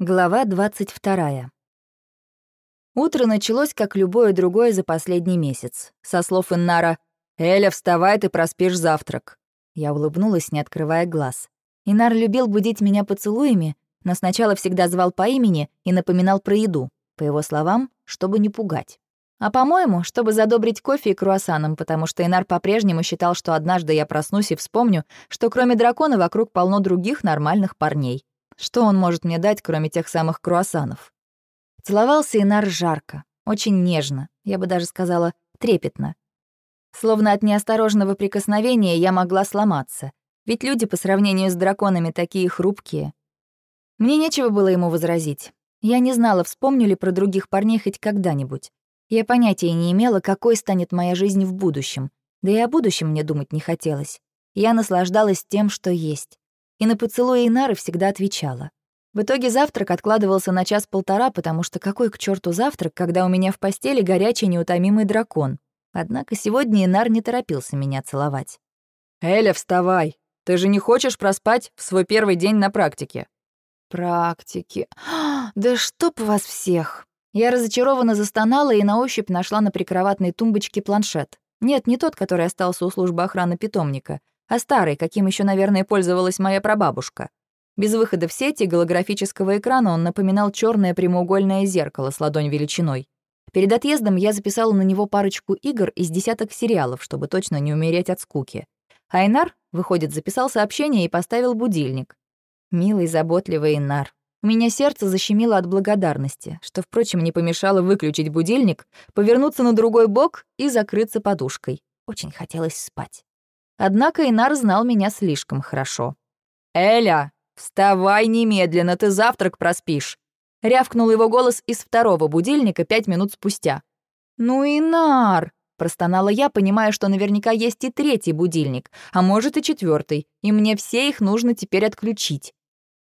Глава 22. Утро началось, как любое другое за последний месяц. Со слов Иннара «Эля, вставай, ты проспишь завтрак». Я улыбнулась, не открывая глаз. Инар любил будить меня поцелуями, но сначала всегда звал по имени и напоминал про еду, по его словам, чтобы не пугать. А по-моему, чтобы задобрить кофе и круассаном, потому что Инар по-прежнему считал, что однажды я проснусь и вспомню, что кроме дракона вокруг полно других нормальных парней. Что он может мне дать, кроме тех самых круассанов? Целовался Инар жарко, очень нежно, я бы даже сказала, трепетно. Словно от неосторожного прикосновения я могла сломаться, ведь люди по сравнению с драконами такие хрупкие. Мне нечего было ему возразить. Я не знала, вспомню ли про других парней хоть когда-нибудь. Я понятия не имела, какой станет моя жизнь в будущем. Да и о будущем мне думать не хотелось. Я наслаждалась тем, что есть и на поцелуи Инары всегда отвечала. В итоге завтрак откладывался на час-полтора, потому что какой к черту завтрак, когда у меня в постели горячий неутомимый дракон. Однако сегодня Инар не торопился меня целовать. «Эля, вставай! Ты же не хочешь проспать в свой первый день на практике?» «Практики. Да чтоб вас всех!» Я разочарованно застонала и на ощупь нашла на прикроватной тумбочке планшет. Нет, не тот, который остался у службы охраны питомника, а старый, каким еще, наверное, пользовалась моя прабабушка. Без выхода в сети голографического экрана он напоминал черное прямоугольное зеркало с ладонь величиной. Перед отъездом я записала на него парочку игр из десяток сериалов, чтобы точно не умереть от скуки. Айнар, выходит, записал сообщение и поставил будильник. Милый, заботливый Инар. У меня сердце защемило от благодарности, что, впрочем, не помешало выключить будильник, повернуться на другой бок и закрыться подушкой. Очень хотелось спать. Однако Инар знал меня слишком хорошо. «Эля, вставай немедленно, ты завтрак проспишь!» Рявкнул его голос из второго будильника пять минут спустя. «Ну, Инар!» — простонала я, понимая, что наверняка есть и третий будильник, а может и четвертый, и мне все их нужно теперь отключить.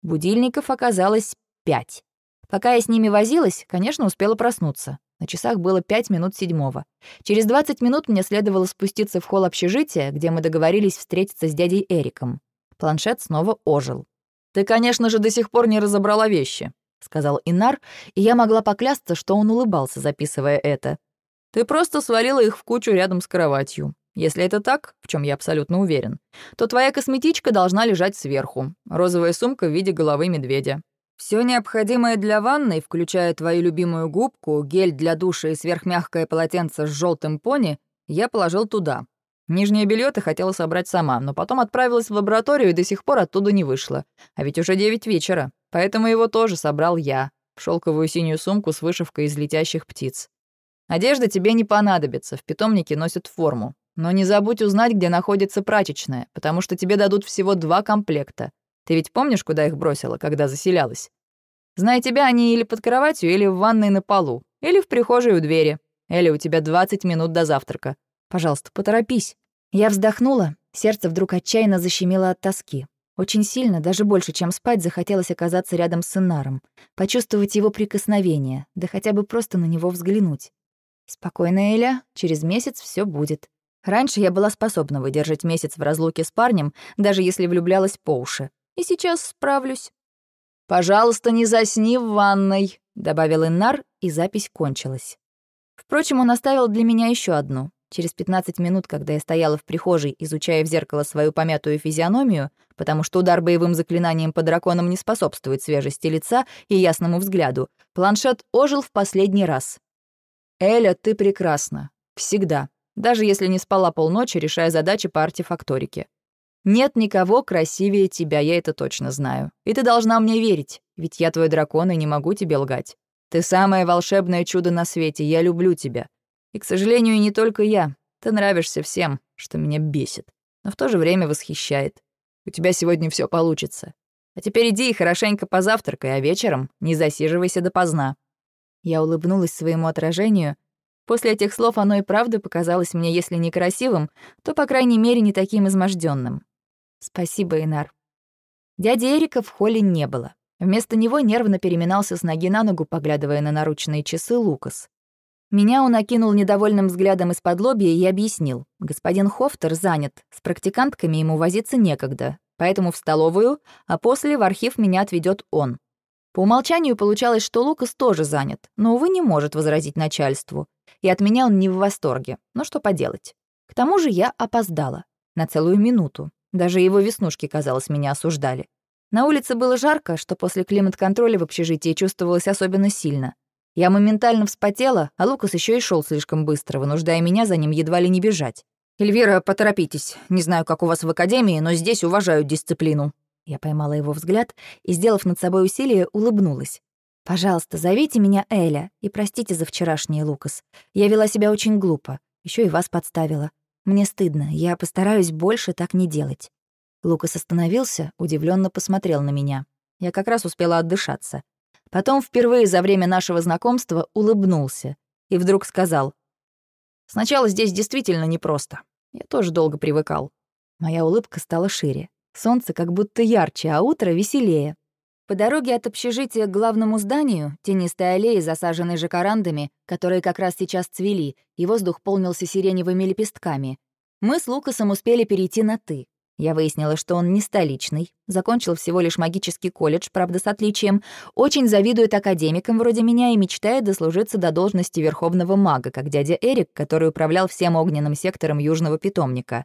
Будильников оказалось пять. Пока я с ними возилась, конечно, успела проснуться. На часах было пять минут седьмого. Через 20 минут мне следовало спуститься в холл общежития, где мы договорились встретиться с дядей Эриком. Планшет снова ожил. «Ты, конечно же, до сих пор не разобрала вещи», — сказал Инар, и я могла поклясться, что он улыбался, записывая это. «Ты просто свалила их в кучу рядом с кроватью. Если это так, в чем я абсолютно уверен, то твоя косметичка должна лежать сверху. Розовая сумка в виде головы медведя. Все необходимое для ванной, включая твою любимую губку, гель для душа и сверхмягкое полотенце с желтым пони, я положил туда. Нижнее белье ты хотела собрать сама, но потом отправилась в лабораторию и до сих пор оттуда не вышла. А ведь уже девять вечера, поэтому его тоже собрал я, в шелковую синюю сумку с вышивкой из летящих птиц. Одежда тебе не понадобится, в питомнике носят форму. Но не забудь узнать, где находится прачечная, потому что тебе дадут всего два комплекта. Ты ведь помнишь, куда их бросила, когда заселялась? Зная тебя, они или под кроватью, или в ванной на полу, или в прихожей у двери. Или у тебя 20 минут до завтрака. Пожалуйста, поторопись». Я вздохнула, сердце вдруг отчаянно защемило от тоски. Очень сильно, даже больше, чем спать, захотелось оказаться рядом с Инаром, почувствовать его прикосновение, да хотя бы просто на него взглянуть. Спокойно, Эля, через месяц все будет. Раньше я была способна выдержать месяц в разлуке с парнем, даже если влюблялась по уши и сейчас справлюсь». «Пожалуйста, не засни в ванной», — добавил Иннар, и запись кончилась. Впрочем, он оставил для меня еще одну. Через 15 минут, когда я стояла в прихожей, изучая в зеркало свою помятую физиономию, потому что удар боевым заклинанием по драконам не способствует свежести лица и ясному взгляду, планшет ожил в последний раз. «Эля, ты прекрасна. Всегда. Даже если не спала полночи, решая задачи по артефакторике. Нет никого красивее тебя, я это точно знаю. И ты должна мне верить, ведь я твой дракон и не могу тебе лгать. Ты самое волшебное чудо на свете, я люблю тебя. И, к сожалению, не только я. Ты нравишься всем, что меня бесит, но в то же время восхищает. У тебя сегодня все получится. А теперь иди и хорошенько позавтракай, а вечером не засиживайся допоздна». Я улыбнулась своему отражению. После этих слов оно и правда показалось мне, если не красивым, то, по крайней мере, не таким изможденным. «Спасибо, Инар». Дяди Эрика в холле не было. Вместо него нервно переминался с ноги на ногу, поглядывая на наручные часы Лукас. Меня он окинул недовольным взглядом из-под лобья и объяснил. Господин Хофтер занят, с практикантками ему возиться некогда, поэтому в столовую, а после в архив меня отведет он. По умолчанию получалось, что Лукас тоже занят, но, увы, не может возразить начальству. И от меня он не в восторге. Но что поделать. К тому же я опоздала. На целую минуту. Даже его веснушки, казалось, меня осуждали. На улице было жарко, что после климат-контроля в общежитии чувствовалось особенно сильно. Я моментально вспотела, а Лукас еще и шел слишком быстро, вынуждая меня за ним едва ли не бежать. «Эльвира, поторопитесь. Не знаю, как у вас в академии, но здесь уважают дисциплину», я поймала его взгляд и, сделав над собой усилие, улыбнулась. «Пожалуйста, зовите меня Эля, и простите за вчерашнее, Лукас. Я вела себя очень глупо, еще и вас подставила. Мне стыдно, я постараюсь больше так не делать». Лукас остановился, удивленно посмотрел на меня. Я как раз успела отдышаться. Потом впервые за время нашего знакомства улыбнулся и вдруг сказал. «Сначала здесь действительно непросто. Я тоже долго привыкал». Моя улыбка стала шире. Солнце как будто ярче, а утро веселее. По дороге от общежития к главному зданию, тенистой аллеи, засаженной жакарандами, которые как раз сейчас цвели, и воздух полнился сиреневыми лепестками, мы с Лукасом успели перейти на «ты». Я выяснила, что он не столичный, закончил всего лишь магический колледж, правда, с отличием, очень завидует академикам вроде меня и мечтает дослужиться до должности верховного мага, как дядя Эрик, который управлял всем огненным сектором южного питомника.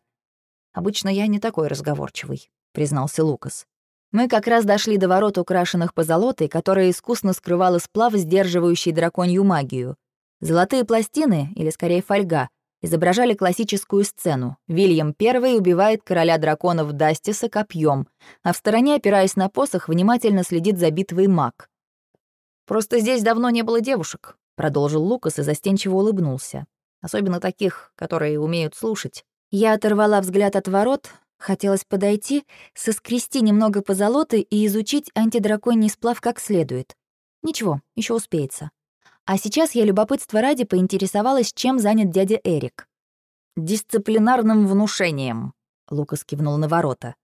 Обычно я не такой разговорчивый. — признался Лукас. «Мы как раз дошли до ворот, украшенных позолотой, которая искусно скрывала сплав, сдерживающий драконью магию. Золотые пластины, или скорее фольга, изображали классическую сцену. Вильям I убивает короля драконов Дастиса копьем, а в стороне, опираясь на посох, внимательно следит за битвой маг. «Просто здесь давно не было девушек», — продолжил Лукас и застенчиво улыбнулся. «Особенно таких, которые умеют слушать». Я оторвала взгляд от ворот, Хотелось подойти, соскрести немного позолоты и изучить антидраконий сплав как следует. Ничего, еще успеется. А сейчас я любопытство ради поинтересовалась, чем занят дядя Эрик. «Дисциплинарным внушением», — Лукас кивнул на ворота.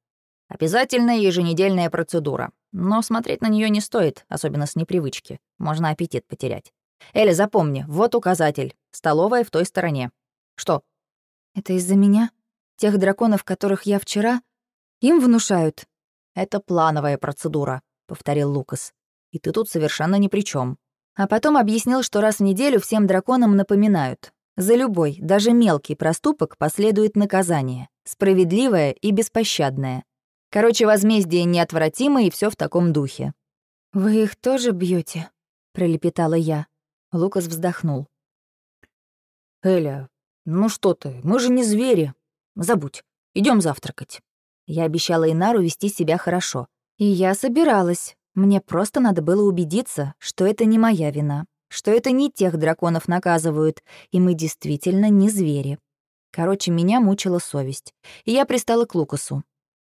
«Обязательная еженедельная процедура. Но смотреть на нее не стоит, особенно с непривычки. Можно аппетит потерять. Эля, запомни, вот указатель. Столовая в той стороне. Что?» «Это из-за меня?» Тех драконов, которых я вчера... Им внушают. Это плановая процедура, повторил Лукас. И ты тут совершенно ни при чем. А потом объяснил, что раз в неделю всем драконам напоминают. За любой, даже мелкий проступок последует наказание. Справедливое и беспощадное. Короче, возмездие неотвратимо, и все в таком духе. «Вы их тоже бьете? пролепетала я. Лукас вздохнул. «Эля, ну что ты, мы же не звери. Забудь. Идем завтракать». Я обещала Инару вести себя хорошо. И я собиралась. Мне просто надо было убедиться, что это не моя вина, что это не тех драконов наказывают, и мы действительно не звери. Короче, меня мучила совесть, и я пристала к Лукасу.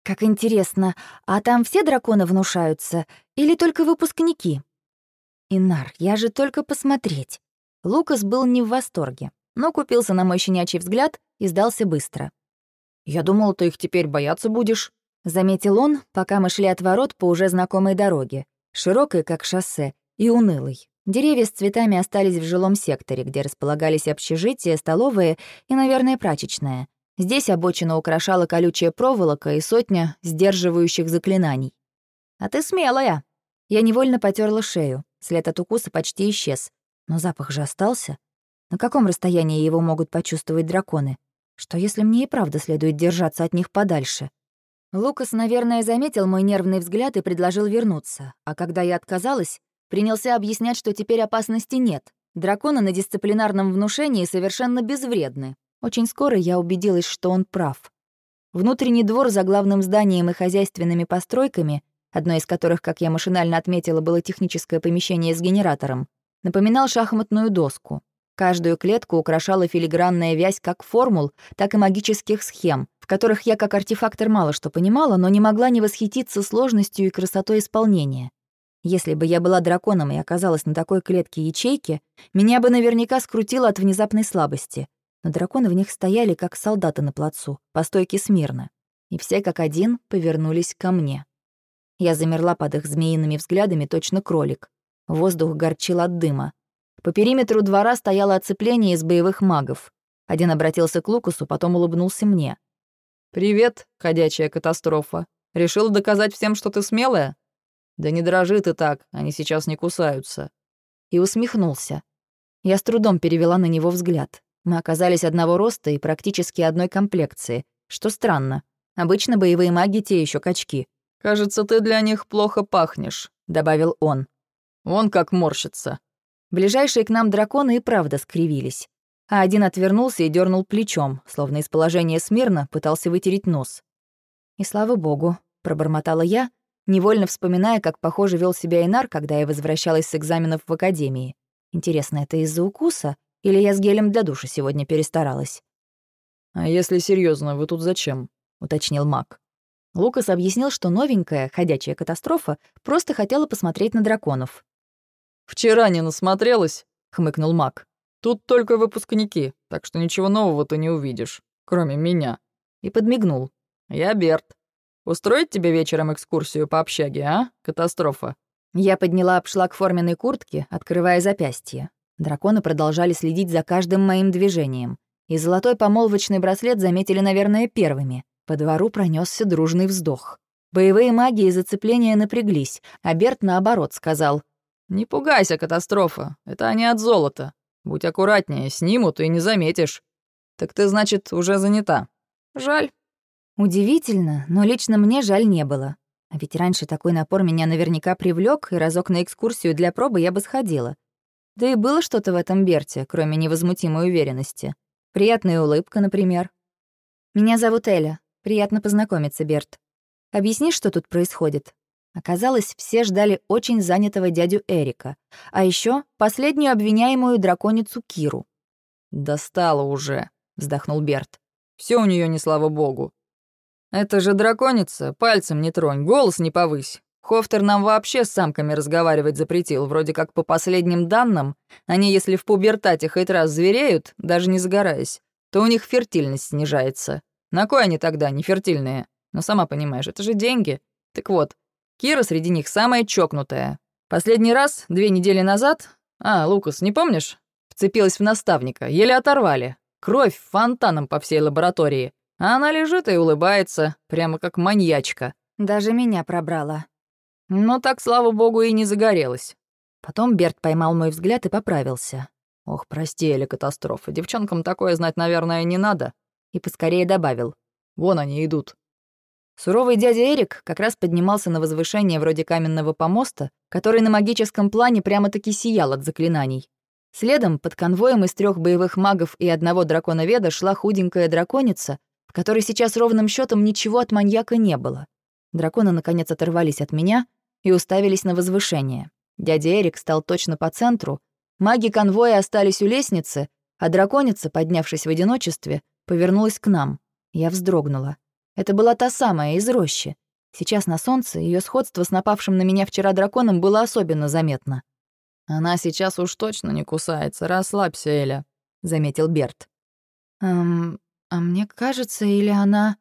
«Как интересно, а там все драконы внушаются или только выпускники?» «Инар, я же только посмотреть». Лукас был не в восторге, но купился на мой щенячий взгляд и сдался быстро. «Я думал, ты их теперь бояться будешь», — заметил он, пока мы шли от ворот по уже знакомой дороге, широкой, как шоссе, и унылой. Деревья с цветами остались в жилом секторе, где располагались общежития, столовые и, наверное, прачечная. Здесь обочина украшала колючая проволока и сотня сдерживающих заклинаний. «А ты смелая!» Я невольно потерла шею. След от укуса почти исчез. Но запах же остался. На каком расстоянии его могут почувствовать драконы? Что если мне и правда следует держаться от них подальше? Лукас, наверное, заметил мой нервный взгляд и предложил вернуться, а когда я отказалась, принялся объяснять, что теперь опасности нет. Драконы на дисциплинарном внушении совершенно безвредны. Очень скоро я убедилась, что он прав. Внутренний двор за главным зданием и хозяйственными постройками, одно из которых, как я машинально отметила, было техническое помещение с генератором, напоминал шахматную доску. Каждую клетку украшала филигранная вязь как формул, так и магических схем, в которых я как артефактор мало что понимала, но не могла не восхититься сложностью и красотой исполнения. Если бы я была драконом и оказалась на такой клетке ячейки, меня бы наверняка скрутило от внезапной слабости. Но драконы в них стояли, как солдаты на плацу, по стойке смирно. И все как один повернулись ко мне. Я замерла под их змеиными взглядами, точно кролик. Воздух горчил от дыма. По периметру двора стояло оцепление из боевых магов. Один обратился к Лукасу, потом улыбнулся мне. «Привет, ходячая катастрофа. Решил доказать всем, что ты смелая?» Да не дрожи ты так, они сейчас не кусаются. И усмехнулся. Я с трудом перевела на него взгляд. Мы оказались одного роста и практически одной комплекции, что странно. Обычно боевые маги те еще качки. «Кажется, ты для них плохо пахнешь», — добавил он. «Вон как морщится». Ближайшие к нам драконы и правда скривились. А один отвернулся и дернул плечом, словно из положения смирно пытался вытереть нос. «И слава богу», — пробормотала я, невольно вспоминая, как похоже вел себя Инар, когда я возвращалась с экзаменов в академии. Интересно, это из-за укуса? Или я с гелем для душа сегодня перестаралась? «А если серьезно, вы тут зачем?» — уточнил маг. Лукас объяснил, что новенькая, ходячая катастрофа, просто хотела посмотреть на драконов. «Вчера не насмотрелась», — хмыкнул маг. «Тут только выпускники, так что ничего нового ты не увидишь, кроме меня». И подмигнул. «Я Берт. Устроить тебе вечером экскурсию по общаге, а? Катастрофа». Я подняла обшлаг форменной куртки, открывая запястье. Драконы продолжали следить за каждым моим движением. И золотой помолвочный браслет заметили, наверное, первыми. По двору пронесся дружный вздох. Боевые маги и зацепления напряглись, а Берт, наоборот, сказал. «Не пугайся, катастрофа. Это они от золота. Будь аккуратнее, снимут и не заметишь. Так ты, значит, уже занята. Жаль». Удивительно, но лично мне жаль не было. А ведь раньше такой напор меня наверняка привлек, и разок на экскурсию для пробы я бы сходила. Да и было что-то в этом Берте, кроме невозмутимой уверенности. Приятная улыбка, например. «Меня зовут Эля. Приятно познакомиться, Берт. Объяснишь, что тут происходит?» Оказалось, все ждали очень занятого дядю Эрика, а еще последнюю обвиняемую драконицу Киру. «Достала уже», — вздохнул Берт. Все у нее не слава богу. Это же драконица, пальцем не тронь, голос не повысь. Хофтер нам вообще с самками разговаривать запретил. Вроде как по последним данным, они если в пубертате хоть раз звереют, даже не загораясь, то у них фертильность снижается. На кой они тогда не фертильные? Но сама понимаешь, это же деньги. Так вот, Кира среди них самая чокнутая. Последний раз, две недели назад... А, Лукас, не помнишь? Вцепилась в наставника, еле оторвали. Кровь фонтаном по всей лаборатории. А она лежит и улыбается, прямо как маньячка. Даже меня пробрала. Но так, слава богу, и не загорелась. Потом Берт поймал мой взгляд и поправился. «Ох, прости, или катастрофа. Девчонкам такое знать, наверное, не надо». И поскорее добавил. «Вон они идут». Суровый дядя Эрик как раз поднимался на возвышение вроде каменного помоста, который на магическом плане прямо-таки сиял от заклинаний. Следом, под конвоем из трех боевых магов и одного драконоведа, шла худенькая драконица, в которой сейчас ровным счетом ничего от маньяка не было. Драконы, наконец, оторвались от меня и уставились на возвышение. Дядя Эрик стал точно по центру, маги конвоя остались у лестницы, а драконица, поднявшись в одиночестве, повернулась к нам. Я вздрогнула. Это была та самая из рощи. Сейчас на солнце ее сходство с напавшим на меня вчера драконом было особенно заметно. «Она сейчас уж точно не кусается, расслабься, Эля», — заметил Берт. «Эм, а мне кажется, или она...»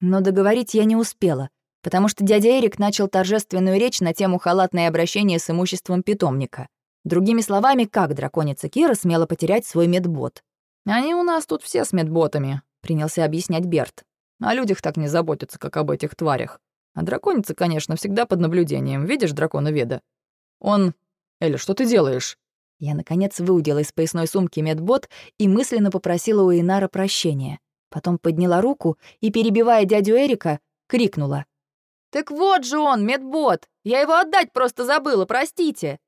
Но договорить я не успела потому что дядя Эрик начал торжественную речь на тему халатное обращение с имуществом питомника. Другими словами, как драконица Кира смела потерять свой медбот. «Они у нас тут все с медботами», — принялся объяснять Берт. «О людях так не заботятся, как об этих тварях. А драконица, конечно, всегда под наблюдением. Видишь дракона Веда? Он... Эля, что ты делаешь?» Я, наконец, выудила из поясной сумки медбот и мысленно попросила у Инара прощения. Потом подняла руку и, перебивая дядю Эрика, крикнула. «Так вот же он, медбот! Я его отдать просто забыла, простите!»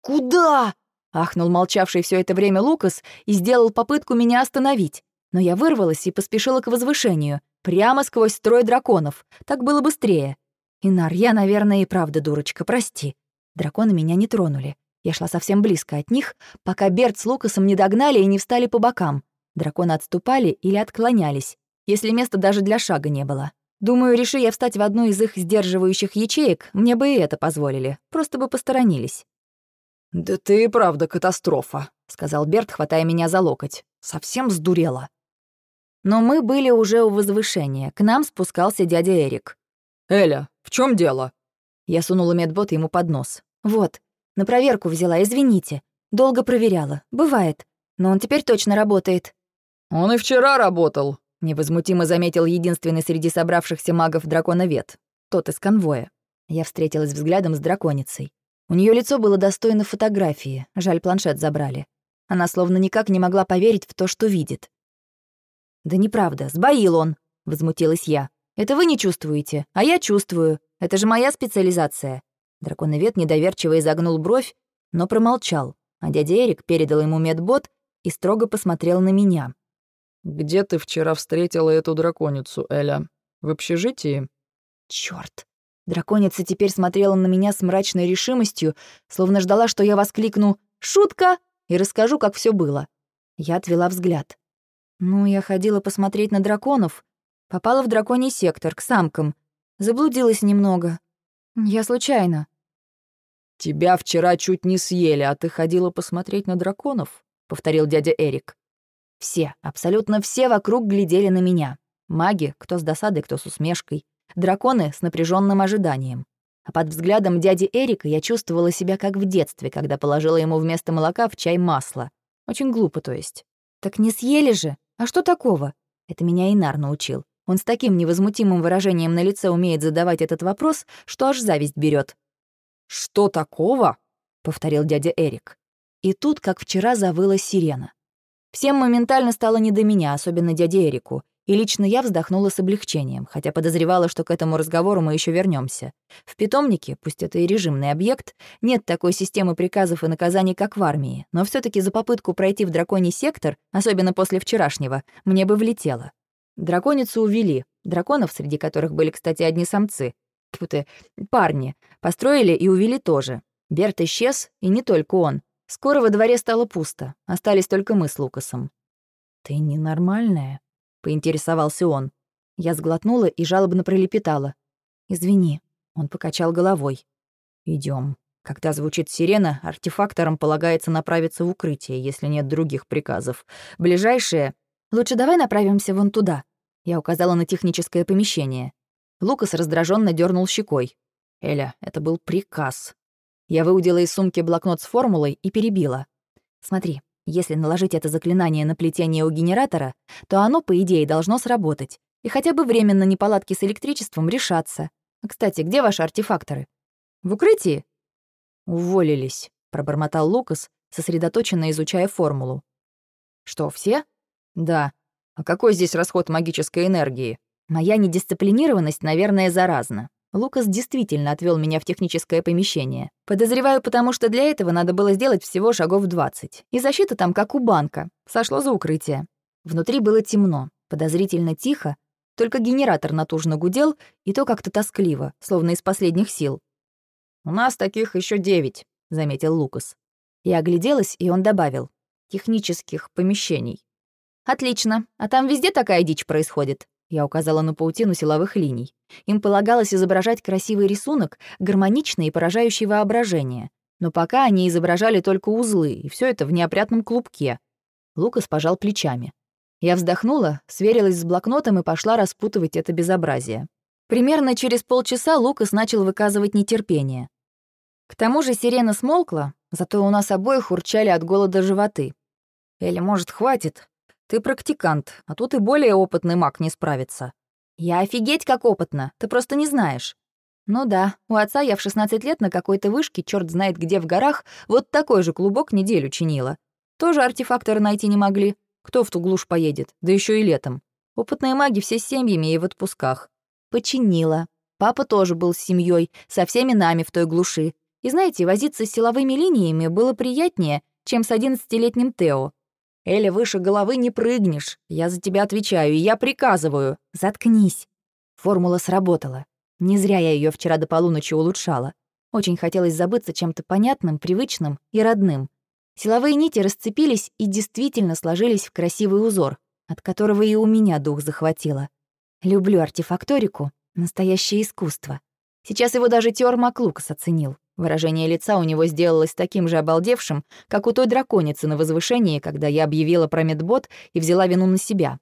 «Куда?» — ахнул молчавший все это время Лукас и сделал попытку меня остановить. Но я вырвалась и поспешила к возвышению, прямо сквозь строй драконов. Так было быстрее. Инар, я, наверное, и правда дурочка, прости. Драконы меня не тронули. Я шла совсем близко от них, пока Берт с Лукасом не догнали и не встали по бокам. Драконы отступали или отклонялись, если места даже для шага не было. Думаю, реши я встать в одну из их сдерживающих ячеек, мне бы и это позволили, просто бы посторонились. «Да ты и правда катастрофа», — сказал Берт, хватая меня за локоть. «Совсем сдурела». Но мы были уже у возвышения, к нам спускался дядя Эрик. «Эля, в чем дело?» Я сунула медбот ему под нос. «Вот, на проверку взяла, извините. Долго проверяла, бывает. Но он теперь точно работает». «Он и вчера работал», невозмутимо заметил единственный среди собравшихся магов драконовед, тот из конвоя. Я встретилась взглядом с драконицей. У нее лицо было достойно фотографии, жаль, планшет забрали. Она словно никак не могла поверить в то, что видит. «Да неправда, сбоил он», — возмутилась я. «Это вы не чувствуете, а я чувствую. Это же моя специализация». Драконовед недоверчиво изогнул бровь, но промолчал, а дядя Эрик передал ему медбот и строго посмотрел на меня. «Где ты вчера встретила эту драконицу, Эля? В общежитии?» «Чёрт!» Драконица теперь смотрела на меня с мрачной решимостью, словно ждала, что я воскликну «Шутка!» и расскажу, как все было. Я отвела взгляд. Ну, я ходила посмотреть на драконов. Попала в драконий сектор, к самкам. Заблудилась немного. Я случайно. «Тебя вчера чуть не съели, а ты ходила посмотреть на драконов?» — повторил дядя Эрик. Все, абсолютно все вокруг глядели на меня. Маги, кто с досадой, кто с усмешкой. Драконы с напряженным ожиданием. А под взглядом дяди Эрика я чувствовала себя как в детстве, когда положила ему вместо молока в чай масло. Очень глупо, то есть. «Так не съели же? А что такого?» Это меня Инар научил. Он с таким невозмутимым выражением на лице умеет задавать этот вопрос, что аж зависть берет. «Что такого?» — повторил дядя Эрик. И тут, как вчера, завыла сирена. Всем моментально стало не до меня, особенно дяде Эрику. И лично я вздохнула с облегчением, хотя подозревала, что к этому разговору мы еще вернемся. В питомнике, пусть это и режимный объект, нет такой системы приказов и наказаний, как в армии, но все таки за попытку пройти в драконий сектор, особенно после вчерашнего, мне бы влетело. Драконицу увели, драконов, среди которых были, кстати, одни самцы. Тьфу ты, парни. Построили и увели тоже. Берт исчез, и не только он. Скоро во дворе стало пусто, остались только мы с Лукасом. «Ты ненормальная?» Поинтересовался он. Я сглотнула и жалобно пролепетала. «Извини». Он покачал головой. Идем. Когда звучит сирена, артефакторам полагается направиться в укрытие, если нет других приказов. Ближайшее... Лучше давай направимся вон туда. Я указала на техническое помещение. Лукас раздраженно дернул щекой. «Эля, это был приказ». Я выудила из сумки блокнот с формулой и перебила. «Смотри, если наложить это заклинание на плетение у генератора, то оно, по идее, должно сработать. И хотя бы временно неполадки с электричеством решаться. Кстати, где ваши артефакторы? В укрытии? Уволились, пробормотал Лукас, сосредоточенно изучая формулу. Что, все? Да. А какой здесь расход магической энергии? Моя недисциплинированность, наверное, заразна. Лукас действительно отвел меня в техническое помещение. Подозреваю, потому что для этого надо было сделать всего шагов 20. И защита там как у банка. Сошло за укрытие. Внутри было темно, подозрительно тихо, только генератор натужно гудел, и то как-то тоскливо, словно из последних сил. «У нас таких еще девять», — заметил Лукас. Я огляделась, и он добавил. «Технических помещений». «Отлично. А там везде такая дичь происходит?» Я указала на паутину силовых линий. Им полагалось изображать красивый рисунок, гармоничный и поражающий воображение. Но пока они изображали только узлы, и все это в неопрятном клубке. Лукас пожал плечами. Я вздохнула, сверилась с блокнотом и пошла распутывать это безобразие. Примерно через полчаса Лукас начал выказывать нетерпение. К тому же сирена смолкла, зато у нас обоих урчали от голода животы. «Или, может, хватит? Ты практикант, а тут и более опытный маг не справится. Я офигеть как опытно, ты просто не знаешь. Ну да, у отца я в 16 лет на какой-то вышке, черт знает где в горах, вот такой же клубок неделю чинила. Тоже артефакторы найти не могли. Кто в ту глушь поедет, да еще и летом. Опытные маги все с семьями и в отпусках. Починила. Папа тоже был с семьей, со всеми нами в той глуши. И знаете, возиться с силовыми линиями было приятнее, чем с 11-летним Тео. Эля, выше головы не прыгнешь. Я за тебя отвечаю, и я приказываю. Заткнись. Формула сработала. Не зря я ее вчера до полуночи улучшала. Очень хотелось забыться чем-то понятным, привычным и родным. Силовые нити расцепились и действительно сложились в красивый узор, от которого и у меня дух захватило. Люблю артефакторику, настоящее искусство. Сейчас его даже Теор Маклукас оценил. Выражение лица у него сделалось таким же обалдевшим, как у той драконицы на возвышении, когда я объявила про медбот и взяла вину на себя.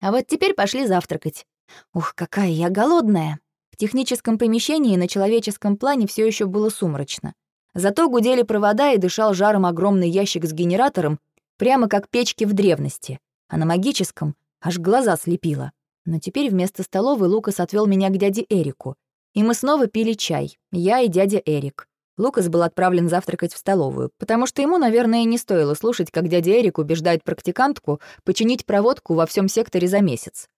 А вот теперь пошли завтракать. Ух, какая я голодная! В техническом помещении на человеческом плане все еще было сумрачно. Зато гудели провода и дышал жаром огромный ящик с генератором, прямо как печки в древности, а на магическом аж глаза слепило. Но теперь вместо столовой Лукас отвел меня к дяде Эрику. И мы снова пили чай, я и дядя Эрик. Лукас был отправлен завтракать в столовую, потому что ему, наверное, не стоило слушать, как дядя Эрик убеждает практикантку починить проводку во всем секторе за месяц.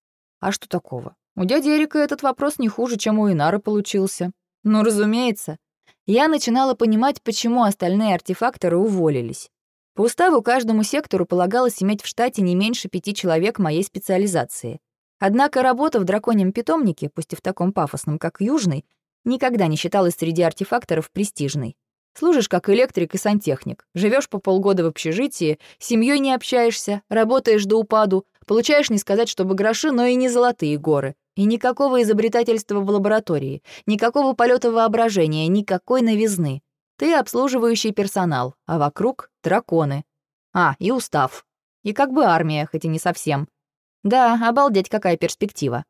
А что такого? У дяди Эрика этот вопрос не хуже, чем у Инары получился. Ну, разумеется. Я начинала понимать, почему остальные артефакторы уволились. По уставу каждому сектору полагалось иметь в штате не меньше пяти человек моей специализации. Однако работа в драконьем питомнике, пусть и в таком пафосном, как Южный, никогда не считалась среди артефакторов престижной. Служишь как электрик и сантехник, живешь по полгода в общежитии, с семьей не общаешься, работаешь до упаду, получаешь не сказать, чтобы гроши, но и не золотые горы. И никакого изобретательства в лаборатории, никакого полета воображения, никакой новизны. Ты обслуживающий персонал, а вокруг — драконы. А, и устав. И как бы армия, хоть и не совсем. Да, обалдеть, какая перспектива.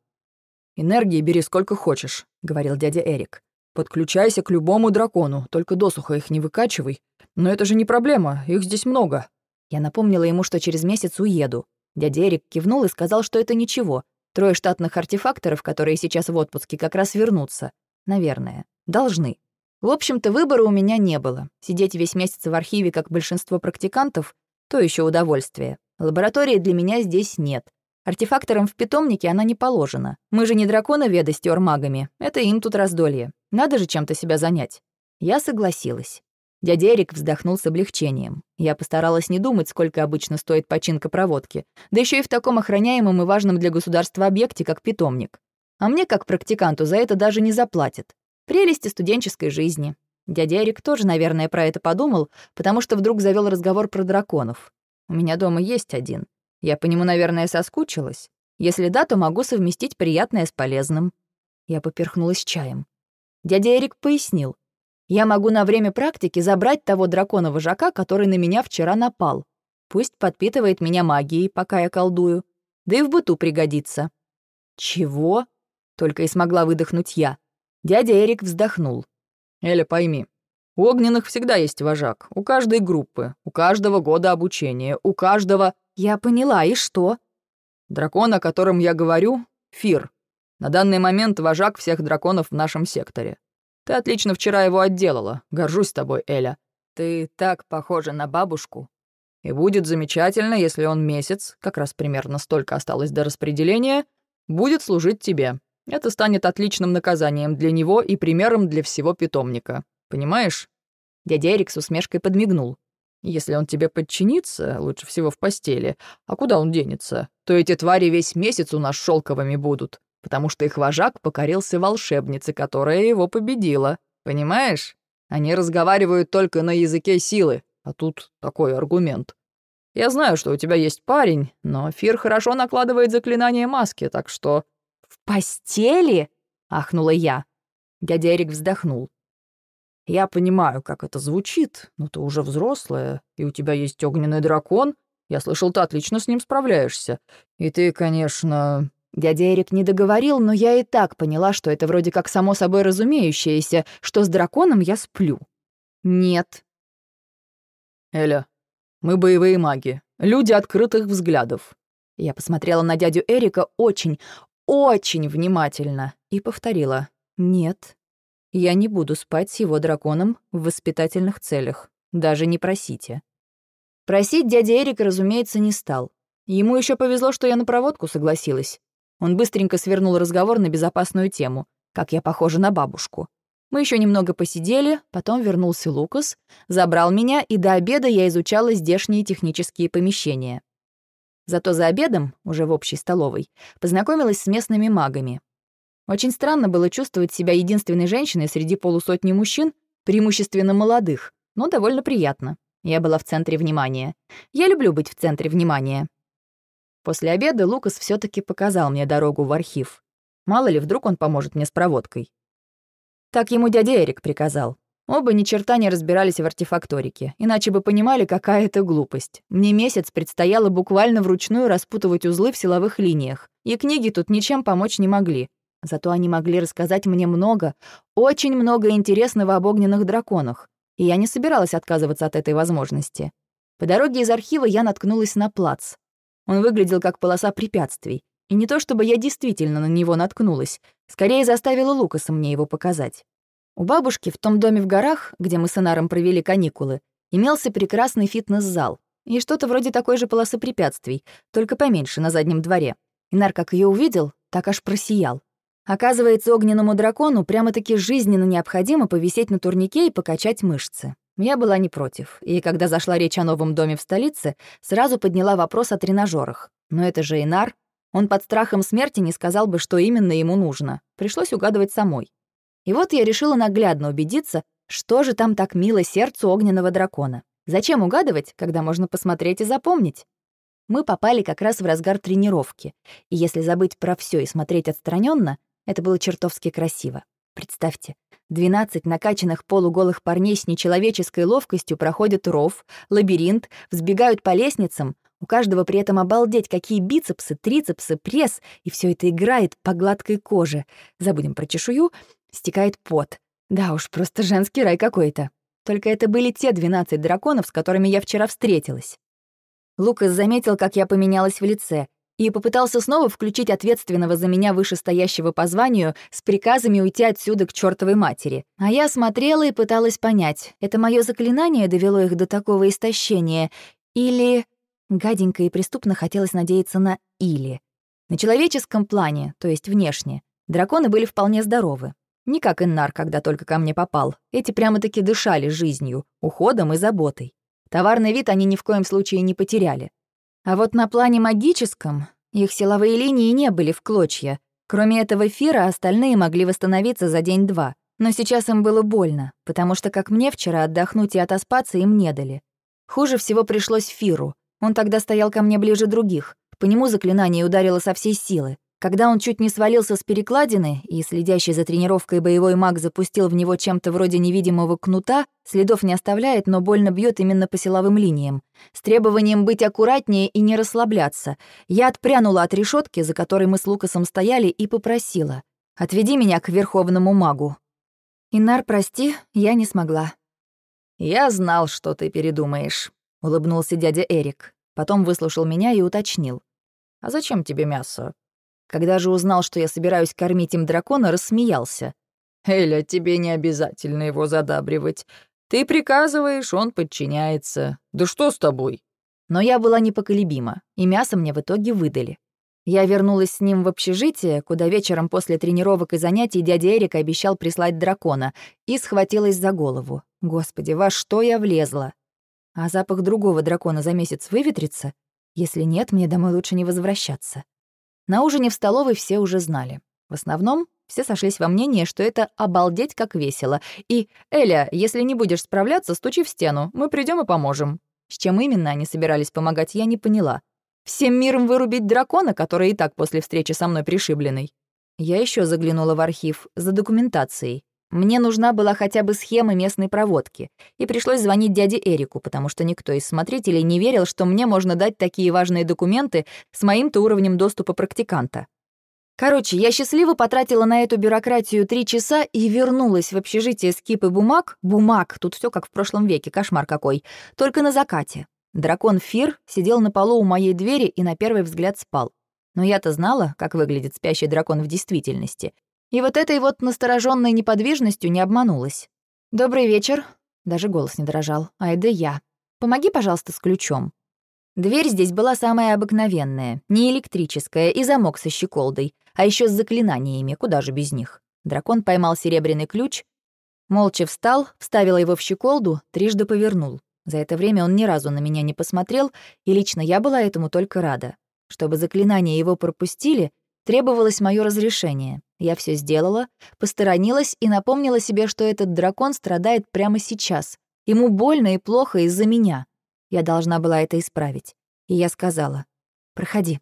«Энергии бери сколько хочешь», — говорил дядя Эрик. «Подключайся к любому дракону, только досуха их не выкачивай. Но это же не проблема, их здесь много». Я напомнила ему, что через месяц уеду. Дядя Эрик кивнул и сказал, что это ничего. Трое штатных артефакторов, которые сейчас в отпуске, как раз вернутся. Наверное. Должны. В общем-то, выбора у меня не было. Сидеть весь месяц в архиве, как большинство практикантов, то еще удовольствие. Лаборатории для меня здесь нет. Артефакторам в питомнике она не положена. Мы же не драконоведы с тёрмагами. Это им тут раздолье. Надо же чем-то себя занять. Я согласилась. Дядя Эрик вздохнул с облегчением. Я постаралась не думать, сколько обычно стоит починка проводки, да еще и в таком охраняемом и важном для государства объекте, как питомник. А мне, как практиканту, за это даже не заплатят. Прелести студенческой жизни. Дядя Эрик тоже, наверное, про это подумал, потому что вдруг завел разговор про драконов. У меня дома есть один. Я по нему, наверное, соскучилась. Если да, то могу совместить приятное с полезным. Я поперхнулась чаем. Дядя Эрик пояснил. Я могу на время практики забрать того дракона-вожака, который на меня вчера напал. Пусть подпитывает меня магией, пока я колдую. Да и в быту пригодится». «Чего?» — только и смогла выдохнуть я. Дядя Эрик вздохнул. «Эля, пойми, у огненных всегда есть вожак. У каждой группы, у каждого года обучения, у каждого...» «Я поняла, и что?» «Дракон, о котором я говорю, — Фир. На данный момент вожак всех драконов в нашем секторе. Ты отлично вчера его отделала. Горжусь тобой, Эля. Ты так похожа на бабушку. И будет замечательно, если он месяц, как раз примерно столько осталось до распределения, будет служить тебе. Это станет отличным наказанием для него и примером для всего питомника. Понимаешь?» Дядя Эрик с усмешкой подмигнул. «Если он тебе подчинится, лучше всего в постели, а куда он денется, то эти твари весь месяц у нас шелковыми будут потому что их вожак покорился волшебнице, которая его победила. Понимаешь? Они разговаривают только на языке силы, а тут такой аргумент. Я знаю, что у тебя есть парень, но Фир хорошо накладывает заклинание маски, так что...» «В постели?» — ахнула я. Дядя Эрик вздохнул. «Я понимаю, как это звучит, но ты уже взрослая, и у тебя есть огненный дракон. Я слышал, ты отлично с ним справляешься. И ты, конечно, Дядя Эрик не договорил, но я и так поняла, что это вроде как само собой разумеющееся, что с драконом я сплю. Нет. Эля, мы боевые маги, люди открытых взглядов. Я посмотрела на дядю Эрика очень, очень внимательно и повторила. Нет, я не буду спать с его драконом в воспитательных целях. Даже не просите. Просить дядя Эрик, разумеется, не стал. Ему еще повезло, что я на проводку согласилась. Он быстренько свернул разговор на безопасную тему, как я похожа на бабушку. Мы еще немного посидели, потом вернулся Лукас, забрал меня, и до обеда я изучала здешние технические помещения. Зато за обедом, уже в общей столовой, познакомилась с местными магами. Очень странно было чувствовать себя единственной женщиной среди полусотни мужчин, преимущественно молодых, но довольно приятно. Я была в центре внимания. Я люблю быть в центре внимания. После обеда Лукас все таки показал мне дорогу в архив. Мало ли, вдруг он поможет мне с проводкой. Так ему дядя Эрик приказал. Оба ни черта не разбирались в артефакторике, иначе бы понимали, какая это глупость. Мне месяц предстояло буквально вручную распутывать узлы в силовых линиях, и книги тут ничем помочь не могли. Зато они могли рассказать мне много, очень много интересного об огненных драконах, и я не собиралась отказываться от этой возможности. По дороге из архива я наткнулась на плац. Он выглядел как полоса препятствий. И не то чтобы я действительно на него наткнулась, скорее заставила Лукаса мне его показать. У бабушки в том доме в горах, где мы с Инаром провели каникулы, имелся прекрасный фитнес-зал и что-то вроде такой же полосы препятствий, только поменьше, на заднем дворе. Инар, как ее увидел, так аж просиял. Оказывается, огненному дракону прямо-таки жизненно необходимо повисеть на турнике и покачать мышцы. Я была не против, и когда зашла речь о новом доме в столице, сразу подняла вопрос о тренажерах. Но это же Инар. Он под страхом смерти не сказал бы, что именно ему нужно. Пришлось угадывать самой. И вот я решила наглядно убедиться, что же там так мило сердцу огненного дракона. Зачем угадывать, когда можно посмотреть и запомнить? Мы попали как раз в разгар тренировки, и если забыть про все и смотреть отстраненно, это было чертовски красиво. Представьте, 12 накачанных полуголых парней с нечеловеческой ловкостью проходят ров, лабиринт, взбегают по лестницам, у каждого при этом обалдеть, какие бицепсы, трицепсы, пресс, и все это играет по гладкой коже. Забудем про чешую, стекает пот. Да уж, просто женский рай какой-то. Только это были те 12 драконов, с которыми я вчера встретилась. Лукас заметил, как я поменялась в лице, и попытался снова включить ответственного за меня вышестоящего по званию с приказами уйти отсюда к чертовой матери. А я смотрела и пыталась понять, это мое заклинание довело их до такого истощения, или... Гаденько и преступно хотелось надеяться на «или». На человеческом плане, то есть внешне, драконы были вполне здоровы. Не как Иннар, когда только ко мне попал. Эти прямо-таки дышали жизнью, уходом и заботой. Товарный вид они ни в коем случае не потеряли. А вот на плане магическом их силовые линии не были в клочья. Кроме этого эфира, остальные могли восстановиться за день-два. Но сейчас им было больно, потому что, как мне вчера, отдохнуть и отоспаться им не дали. Хуже всего пришлось Фиру. Он тогда стоял ко мне ближе других. По нему заклинание ударило со всей силы. Когда он чуть не свалился с перекладины, и следящий за тренировкой боевой маг запустил в него чем-то вроде невидимого кнута, следов не оставляет, но больно бьет именно по силовым линиям. С требованием быть аккуратнее и не расслабляться. Я отпрянула от решетки, за которой мы с Лукасом стояли, и попросила. «Отведи меня к верховному магу». «Инар, прости, я не смогла». «Я знал, что ты передумаешь», — улыбнулся дядя Эрик. Потом выслушал меня и уточнил. «А зачем тебе мясо? Когда же узнал, что я собираюсь кормить им дракона, рассмеялся. «Эля, тебе не обязательно его задабривать. Ты приказываешь, он подчиняется. Да что с тобой?» Но я была непоколебима, и мясо мне в итоге выдали. Я вернулась с ним в общежитие, куда вечером после тренировок и занятий дядя Эрик обещал прислать дракона, и схватилась за голову. Господи, во что я влезла? А запах другого дракона за месяц выветрится? Если нет, мне домой лучше не возвращаться. На ужине в столовой все уже знали. В основном все сошлись во мнении, что это обалдеть как весело. И «Эля, если не будешь справляться, стучи в стену, мы придем и поможем». С чем именно они собирались помогать, я не поняла. Всем миром вырубить дракона, который и так после встречи со мной пришибленный. Я еще заглянула в архив за документацией. Мне нужна была хотя бы схема местной проводки, и пришлось звонить дяде Эрику, потому что никто из смотрителей не верил, что мне можно дать такие важные документы с моим-то уровнем доступа практиканта. Короче, я счастливо потратила на эту бюрократию три часа и вернулась в общежитие с кипой бумаг. Бумаг, тут все как в прошлом веке, кошмар какой. Только на закате. Дракон Фир сидел на полу у моей двери и на первый взгляд спал. Но я-то знала, как выглядит спящий дракон в действительности, и вот этой вот настороженной неподвижностью не обманулась. «Добрый вечер». Даже голос не дрожал. «Ай да я. Помоги, пожалуйста, с ключом». Дверь здесь была самая обыкновенная, не электрическая, и замок со щеколдой, а еще с заклинаниями, куда же без них. Дракон поймал серебряный ключ, молча встал, вставил его в щеколду, трижды повернул. За это время он ни разу на меня не посмотрел, и лично я была этому только рада. Чтобы заклинания его пропустили, Требовалось мое разрешение. Я все сделала, посторонилась и напомнила себе, что этот дракон страдает прямо сейчас. Ему больно и плохо из-за меня. Я должна была это исправить. И я сказала, «Проходи».